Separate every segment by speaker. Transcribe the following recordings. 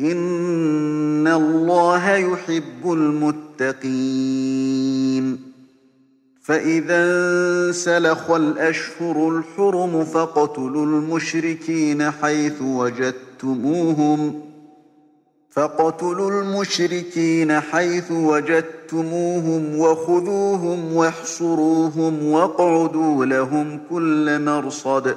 Speaker 1: إن الله يحب المتقين فإذا انسلخ الأشهر الحرم فاقتلوا المشركين حيث وجدتموهم فاقتلوا المشركين حيث وجدتموهم وخذوهم واحصروهم واقعدوا لهم كل مرصد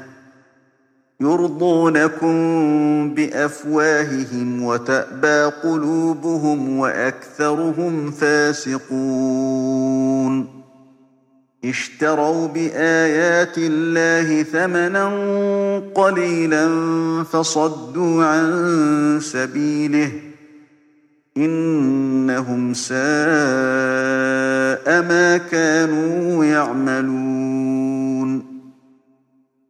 Speaker 1: يرضونكم بأفواههم وتأبى قلوبهم وأكثرهم فاسقون. اشتروا بآيات الله ثمنا قليلا فصدوا عن سبيله إنهم ساء ما كانوا يعملون.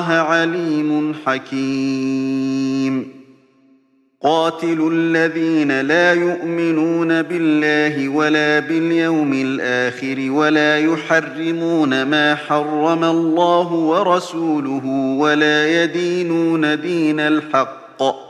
Speaker 1: الله عليم حكيم. قاتلوا الذين لا يؤمنون بالله ولا باليوم الآخر ولا يحرمون ما حرم الله ورسوله ولا يدينون دين الحق.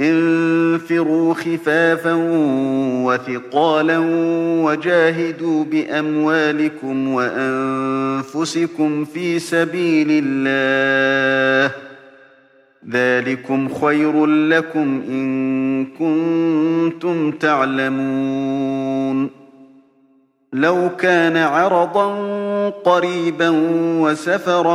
Speaker 1: انفروا خفافا وثقالا وجاهدوا بأموالكم وأنفسكم في سبيل الله ذلكم خير لكم إن كنتم تعلمون لو كان عرضا قريبا وسفرا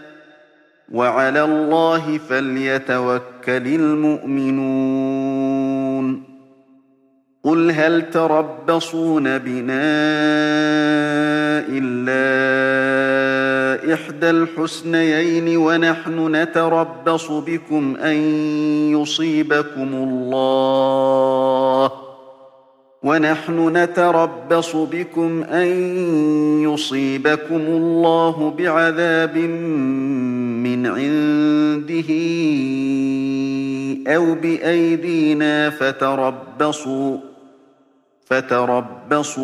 Speaker 1: وعلى الله فليتوكل المؤمنون. قل هل تربصون بنا إلا إحدى الحسنيين ونحن نتربص بكم أن يصيبكم الله. ونحن نتربص بكم أن يصيبكم الله بعذاب من عنده أو بأيدينا فتربصوا فتربصوا.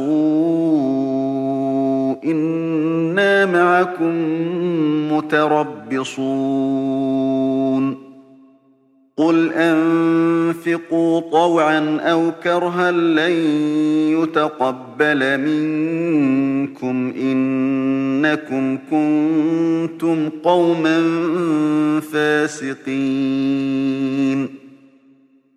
Speaker 1: إنا معكم متربصون. قل أنفقوا طوعا أو كرها لن يتقبل منكم إنكم كنتم قوما فاسقين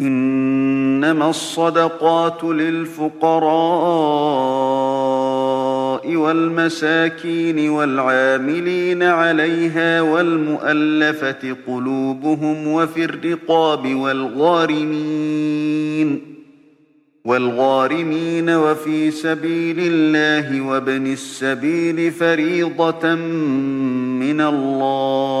Speaker 1: إنما الصدقات للفقراء والمساكين والعاملين عليها والمؤلفة قلوبهم وفي الرقاب والغارمين والغارمين وفي سبيل الله وابن السبيل فريضة من الله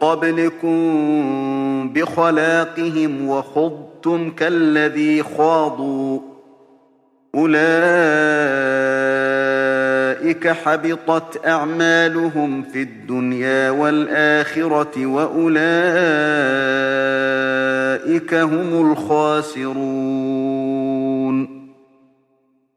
Speaker 1: قبلكم بخلاقهم وخضتم كالذي خاضوا. أولئك حبطت أعمالهم في الدنيا والآخرة وأولئك هم الخاسرون.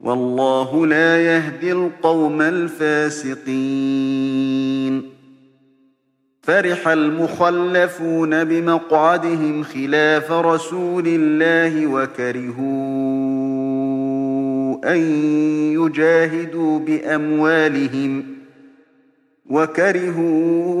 Speaker 1: والله لا يهدي القوم الفاسقين. فرح المخلفون بمقعدهم خلاف رسول الله وكرهوا أن يجاهدوا بأموالهم وكرهوا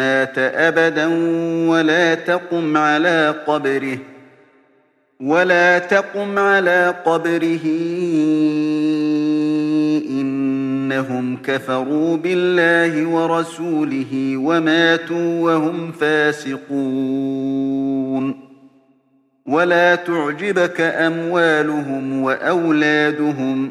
Speaker 1: مات أبدا ولا تقم على قبره ولا تقم على قبره. إنهم كفروا بالله ورسوله وماتوا وهم فاسقون. ولا تعجبك أموالهم وأولادهم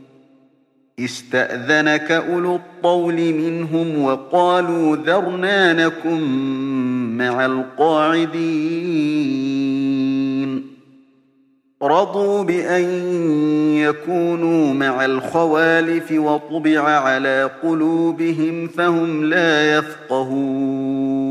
Speaker 1: استأذنك أولو الطول منهم وقالوا ذرنا نكن مع القاعدين. رضوا بأن يكونوا مع الخوالف وطبع على قلوبهم فهم لا يفقهون.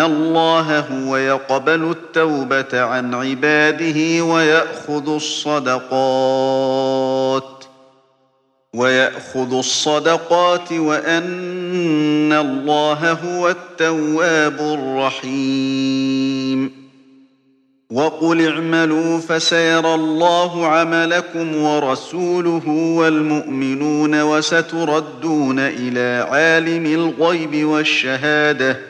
Speaker 1: الله هو يقبل التوبة عن عباده ويأخذ الصدقات ويأخذ الصدقات وأن الله هو التواب الرحيم وقل اعملوا فسيرى الله عملكم ورسوله والمؤمنون وستردون إلى عالم الغيب والشهادة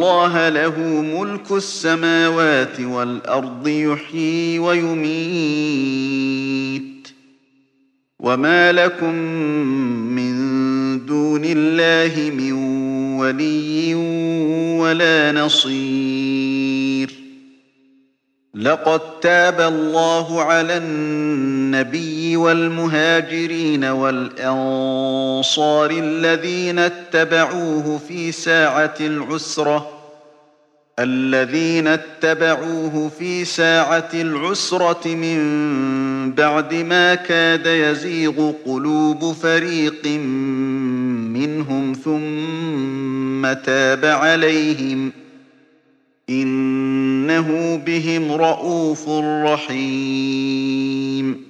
Speaker 1: الله له ملك السماوات والأرض يحيي ويميت. وما لكم من دون الله من ولي ولا نصير. لقد تاب الله على النبي والمهاجرين والأنصار الذين اتبعوه في ساعة العسرة الذين اتبعوه في ساعة العسرة من بعد ما كاد يزيغ قلوب فريق منهم ثم تاب عليهم. إنه بهم رءوف رحيم.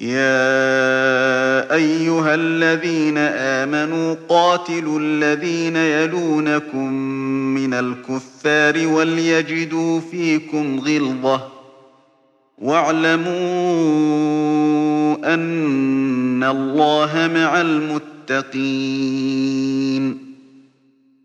Speaker 1: يا أيها الذين آمنوا قاتلوا الذين يلونكم من الكفار وليجدوا فيكم غلظة واعلموا أن الله مع المتقين